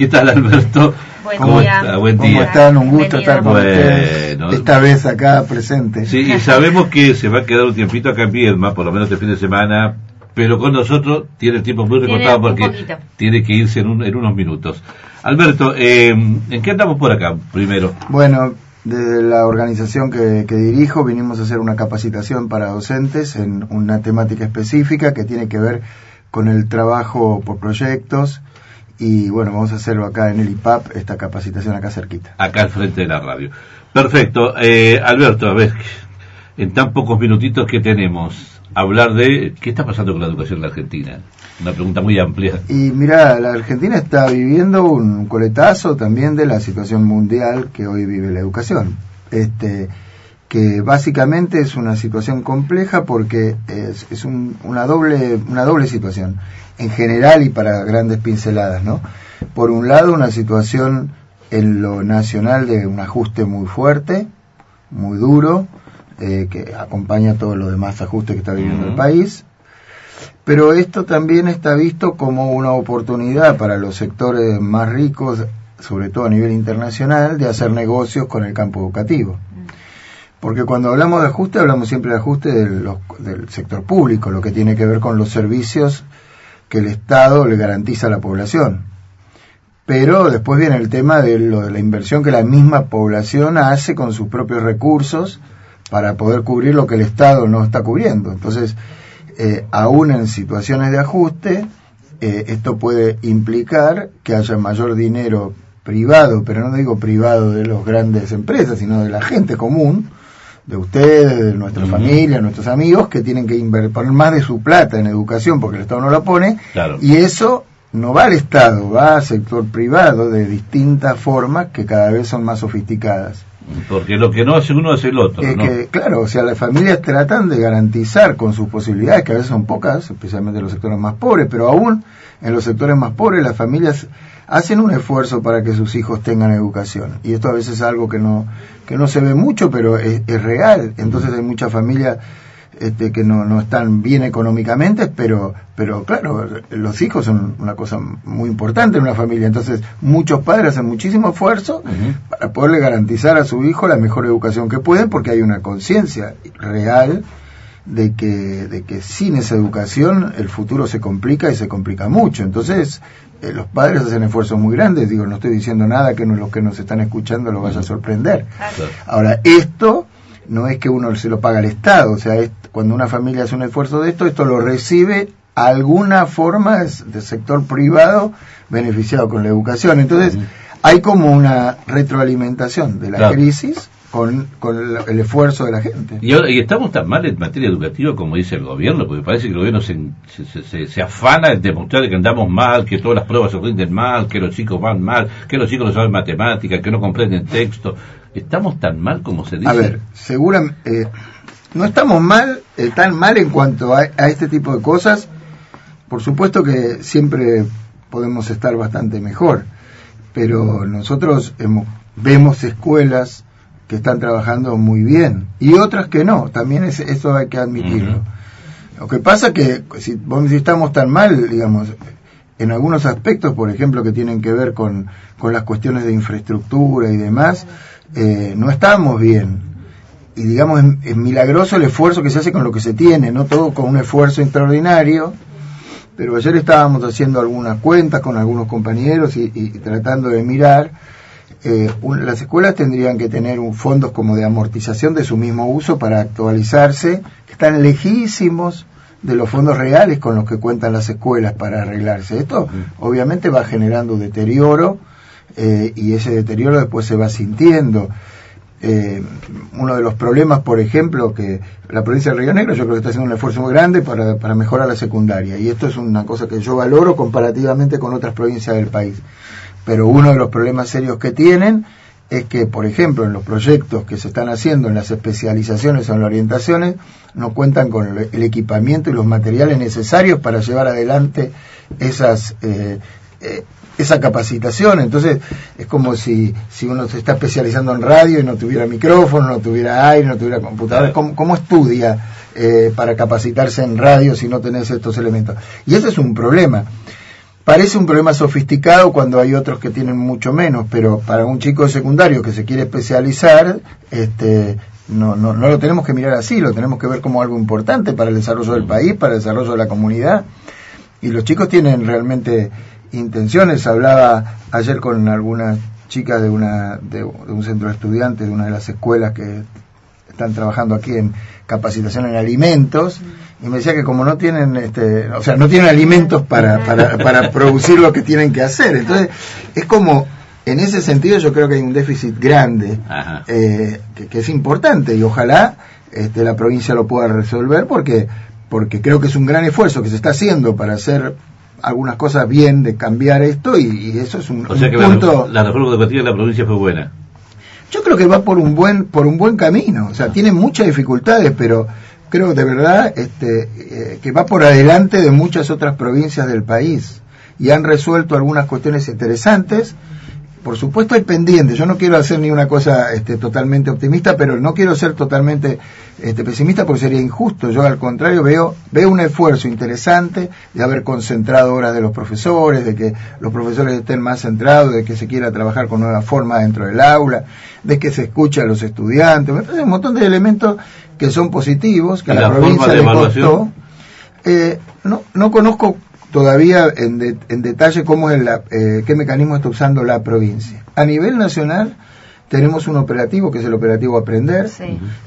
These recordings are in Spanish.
¿Qué tal, Alberto? Buen ¿Cómo día. está? Buen ¿Cómo día. están? Un gusto Bienvenido. estar con ustedes. Bueno. Esta vez acá presente. Sí, y sabemos que se va a quedar un tiempito acá en Viedma, por lo menos este fin de semana, pero con nosotros tiene el tiempo muy recortado porque poquito. tiene que irse en, un- en unos minutos. Alberto, eh, ¿en qué andamos por acá primero? Bueno, desde la organización que, que dirijo vinimos a hacer una capacitación para docentes en una temática específica que tiene que ver con el trabajo por proyectos y bueno, vamos a hacerlo acá en el IPAP, esta capacitación acá cerquita. Acá al frente de la radio. Perfecto. Eh, Alberto, a ver, en tan pocos minutitos que tenemos, hablar de qué está pasando con la educación en la Argentina. Una pregunta muy amplia. Y mira, la Argentina está viviendo un coletazo también de la situación mundial que hoy vive la educación. Este, que básicamente es una situación compleja porque es, es un- una doble una doble situación en general y para grandes pinceladas, ¿no? Por un lado, una situación en lo nacional de un ajuste muy fuerte, muy duro, eh, que acompaña todos los demás ajustes que está viviendo el país, pero esto también está visto como una oportunidad para los sectores más ricos, sobre todo a nivel internacional, de hacer negocios con el campo educativo. Porque cuando hablamos de ajuste, hablamos siempre de ajuste del sector público, lo que tiene que ver con los servicios que el Estado le garantiza a la población. Pero después viene el tema de, lo de la inversión que la misma población hace con sus propios recursos para poder cubrir lo que el Estado no está cubriendo. Entonces, eh, aún en situaciones de ajuste, eh, esto puede implicar que haya mayor dinero privado, pero no digo privado de las grandes empresas, sino de la gente común, de ustedes, de nuestra Ujú. familia, nuestros amigos, que tienen que poner más de su plata en educación porque el Estado no la pone, Claro. y eso no va al Estado, va al sector privado de distintas formas que cada vez son más sofisticadas. Porque lo que no hace uno hace el otro, Que- ¿no? que, claro, o sea, las familias tratan de garantizar con sus posibilidades, que a veces son pocas, especialmente en los sectores más pobres, pero aún en los sectores más pobres las familias hacen un esfuerzo para que sus hijos tengan educación. Y esto a veces es algo que no, que no se ve mucho, pero es, es real. Entonces hay muchas familias este, que no, no están bien económicamente, pero, pero claro, los hijos son una cosa muy importante en una familia. Entonces muchos padres hacen muchísimo esfuerzo para poderle garantizar a su hijo la mejor educación que pueden porque hay una conciencia real de que, de que sin esa educación el futuro se complica y se complica mucho. Entonces, eh, los padres hacen esfuerzos muy grandes. Digo, no estoy diciendo nada que no, los que nos están escuchando lo vaya a sorprender. Ahora, esto no es que uno se lo paga al Estado. O sea, es- cuando una familia hace un esfuerzo de esto, esto lo recibe alguna forma es- de sector privado beneficiado con la educación. Entonces, hay como una retroalimentación de la Claro. crisis con, con el, el esfuerzo de la gente. Y, ahora- y estamos tan mal en materia educativa como dice el gobierno, porque parece que el gobierno se, se, se- se afana en demostrar que andamos mal, que todas las pruebas se rinden mal, que los chicos van mal, que los chicos no saben matemáticas, que no comprenden texto. ¿Estamos tan mal como se dice? A ver, seguramente no estamos mal, eh, tan mal en cuanto a, a este tipo de cosas. Por supuesto que siempre podemos estar bastante mejor, pero nosotros hemos- vemos escuelas que están trabajando muy bien y otras que no. También es, eso hay que admitirlo. Lo que pasa que si decís, estamos tan mal, digamos, en algunos aspectos, por ejemplo, que tienen que ver con, con las cuestiones de infraestructura y demás, eh, no estamos bien. Y digamos, es, es milagroso el esfuerzo que se hace con lo que se tiene, no todo con un esfuerzo extraordinario. Pero ayer estábamos haciendo algunas cuentas con algunos compañeros y, y tratando de mirar. eh, un- las escuelas tendrían que tener un fondos como de amortización de su mismo uso para actualizarse, que están lejísimos de los fondos reales con los que cuentan las escuelas para arreglarse. Esto obviamente va generando deterioro eh, y ese deterioro después se va sintiendo. Eh, uno de los problemas, por ejemplo, que la provincia de Río Negro yo creo que está haciendo un esfuerzo muy grande para, para mejorar la secundaria y esto es una cosa que yo valoro comparativamente con otras provincias del país. Pero uno de los problemas serios que tienen es que, por ejemplo, en los proyectos que se están haciendo, en las especializaciones o en las orientaciones, no cuentan con el, equipamiento y los materiales necesarios para llevar adelante esas eh, eh, esa capacitación. Entonces, es como si, si uno se está especializando en radio y no tuviera micrófono, no tuviera aire, no tuviera computadora. ¿Cómo, cómo estudia eh, para capacitarse en radio si no tenés estos elementos? Y ese es un problema. parece un problema sofisticado cuando hay otros que tienen mucho menos, pero para un chico de secundario que se quiere especializar, este, no, no, no lo tenemos que mirar así, lo tenemos que ver como algo importante para el desarrollo del país, para el desarrollo de la comunidad. Y los chicos tienen realmente intenciones. Hablaba ayer con algunas chicas de, una, de un centro de estudiantes de una de las escuelas que están trabajando aquí en capacitación en alimentos y me decía que como no tienen este o sea no tienen alimentos para, para, para producir lo que tienen que hacer entonces es como en ese sentido yo creo que hay un déficit grande eh, que, es importante y ojalá este, la provincia lo pueda resolver porque porque creo que es un gran esfuerzo que se está haciendo para hacer algunas cosas bien de cambiar esto y, eso es un, o sea que punto la, la reforma educativa de la provincia fue buena. Yo creo que va por un buen por un buen camino o sea tiene muchas dificultades pero creo de verdad este eh, que va por adelante de muchas otras provincias del país y han resuelto algunas cuestiones interesantes por supuesto hay pendientes. Yo no quiero hacer ni una cosa este, totalmente optimista, pero no quiero ser totalmente este, pesimista porque sería injusto. Yo al contrario veo, veo un esfuerzo interesante de haber concentrado horas de los profesores, de que los profesores estén más centrados, de que se quiera trabajar con nueva forma dentro del aula, de que se escuche a los estudiantes. Un montón de elementos que son positivos, que a la, provincia le costó. Eh, no, no conozco todavía en, en detalle cómo es la, eh, qué mecanismo está usando la provincia. A nivel nacional tenemos un operativo que es el operativo Aprender,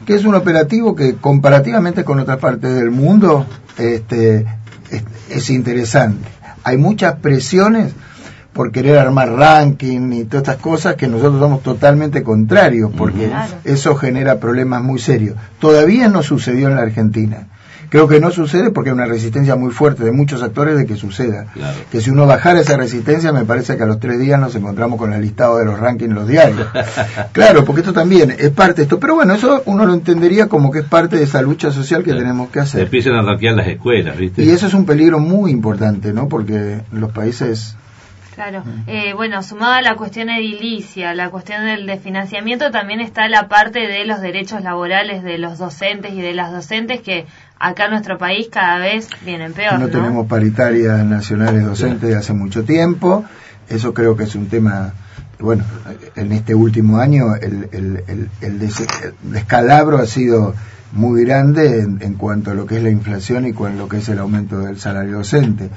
que es un operativo que comparativamente con otras partes del mundo este, es, interesante. Hay muchas presiones por querer armar ranking y todas estas cosas que nosotros somos totalmente contrarios, porque eso genera problemas muy serios. Todavía no sucedió en la Argentina. Creo que no sucede porque hay una resistencia muy fuerte de muchos actores de que suceda. Que si uno bajara esa resistencia, me parece que a los tres días nos encontramos con el listado de los rankings en los diarios. claro, porque esto también es parte de esto. Pero bueno, eso uno lo entendería como que es parte de esa lucha social que tenemos que hacer. empiezan a rankear las escuelas, ¿viste? Y eso es un peligro muy importante, ¿no? Porque los países Claro. Mm. Eh, bueno, sumada a la cuestión edilicia, la cuestión del de financiamiento, también está la parte de los derechos laborales de los docentes y de las docentes que acá en nuestro país cada vez vienen peor. No, tenemos paritarias nacionales docentes de hace mucho tiempo. Eso creo que es un tema, bueno, en este último año el, el, el, descalabro ha sido muy grande en, en, cuanto a lo que es la inflación y con lo que es el aumento del salario docente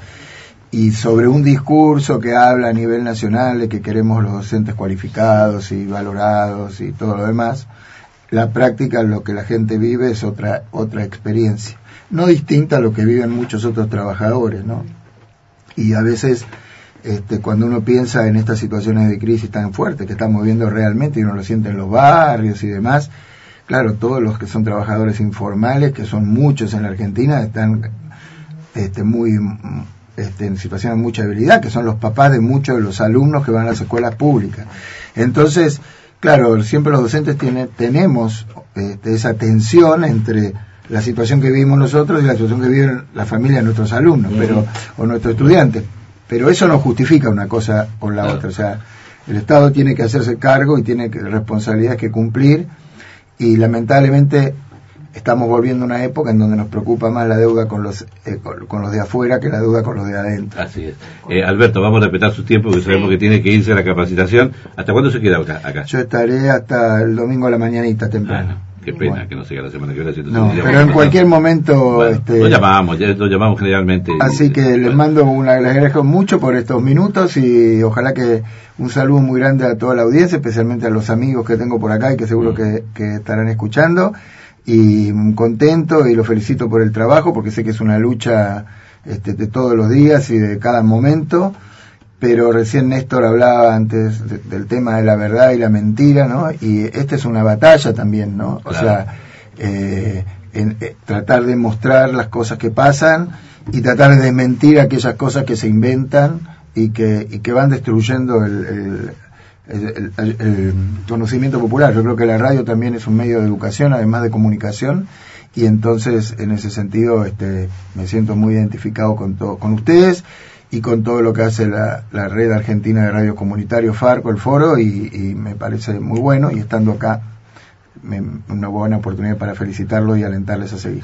y sobre un discurso que habla a nivel nacional de que queremos los docentes cualificados y valorados y todo lo demás, la práctica, lo que la gente vive es otra, otra experiencia, no distinta a lo que viven muchos otros trabajadores, ¿no? Y a veces, este, cuando uno piensa en estas situaciones de crisis tan fuertes que estamos viendo realmente y uno lo siente en los barrios y demás, claro, todos los que son trabajadores informales, que son muchos en la Argentina, están este, muy este, en situación de mucha habilidad, que son los papás de muchos de los alumnos que van a las escuelas públicas. Entonces, claro, siempre los docentes tiene, tenemos este, esa tensión entre la situación que vivimos nosotros y la situación que viven la familia de nuestros alumnos, pero o nuestros estudiantes. Pero eso no justifica una cosa con la otra. O sea, el Estado tiene que hacerse cargo y tiene responsabilidades que cumplir y lamentablemente estamos volviendo a una época en donde nos preocupa más la deuda con los eh, con, los de afuera que la deuda con los de adentro. Así es. Eh, Alberto, vamos a respetar su tiempo porque sabemos que tiene que irse a la capacitación. ¿Hasta cuándo se queda acá? Yo estaré hasta el domingo a la mañanita temprano. Ah, qué pena que no siga la semana que viene. No, pero en cualquier momento... este, lo llamamos, lo llamamos generalmente. Así que les mando una, les agradezco mucho por estos minutos y ojalá que un saludo muy grande a toda la audiencia, especialmente a los amigos que tengo por acá y que seguro mm. que, que estarán escuchando y contento y lo felicito por el trabajo porque sé que es una lucha este, de todos los días y de cada momento pero recién Néstor hablaba antes del tema de la verdad y la mentira, ¿no? Y esta es una batalla también, ¿no? O sea, eh, en, eh, tratar de mostrar las cosas que pasan y tratar de desmentir aquellas cosas que se inventan y que, y que van destruyendo el, el, conocimiento popular. Yo creo que la radio también es un medio de educación, además de comunicación, y entonces en ese sentido este, me siento muy identificado con, todo, con ustedes y con todo lo que hace la, la red argentina de radio comunitario Farco, el foro, y, me parece muy bueno, y estando acá, me, una buena oportunidad para felicitarlo y alentarles a seguir.